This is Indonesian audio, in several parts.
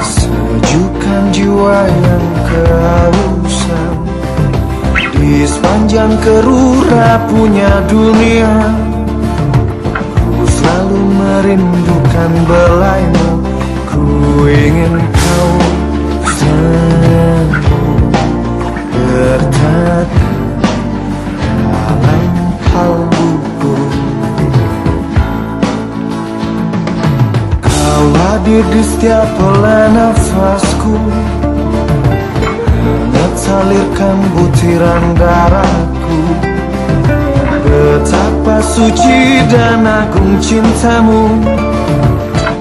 Sejukkan jiwa yang kehausan. Di sepanjang kerura punya dunia Ku selalu merindukan belaimu Ku ingin hadir di setiap pola nafasku. Hangat salirkan butiran darahku. Betapa suci dan agung cintamu.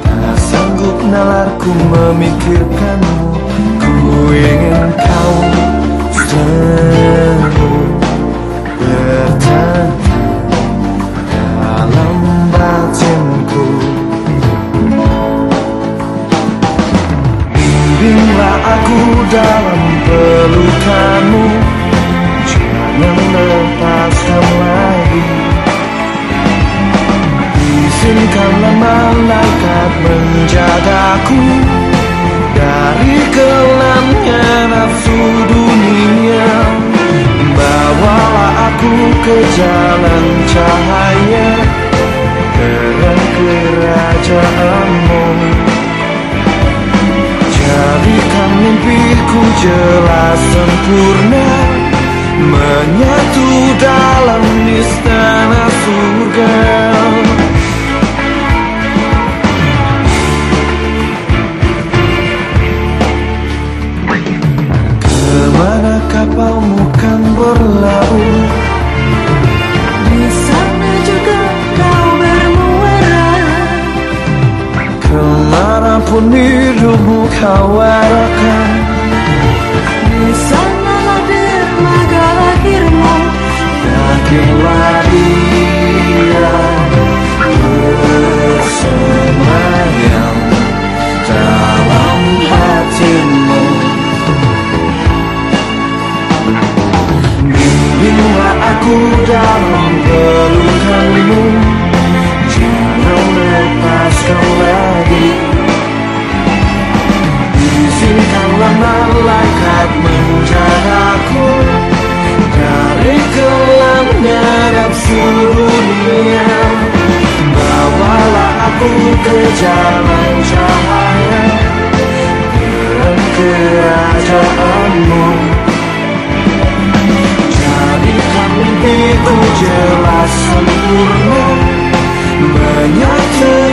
Tak sanggup nalarku memikirkanmu. Ku ingin kau selalu dalam pelukanmu. Jangan lepaskan lagi Izinkanlah malaikat menjagaku. Dari kelamnya nafsu dunia Bawalah aku ke jalan cahaya. Terang kerajaanmu jelas sempurna Menyatu dalam istana surga. Ke mana kapalmu kan berlabuh? Di sana juga kau bermuara. Ke mana pun hidupmu kau you're right. Aku ke jalan cahaya Dalam kerajaanmu. Jadikan mimpiku jelas sempurna Menyatu dalam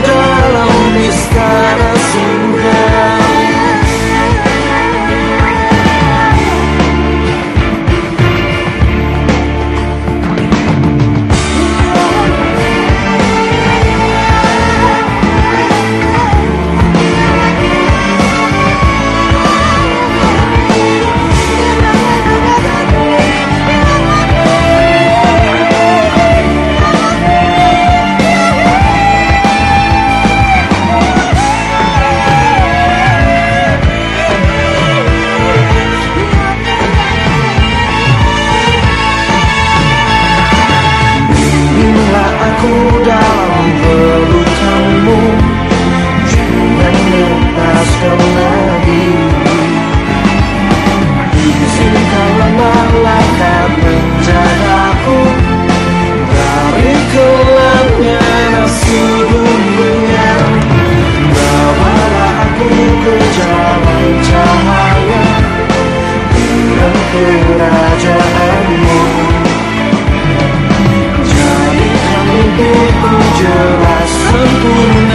kerajaanmu Jadikan mimpiku jelas sempurna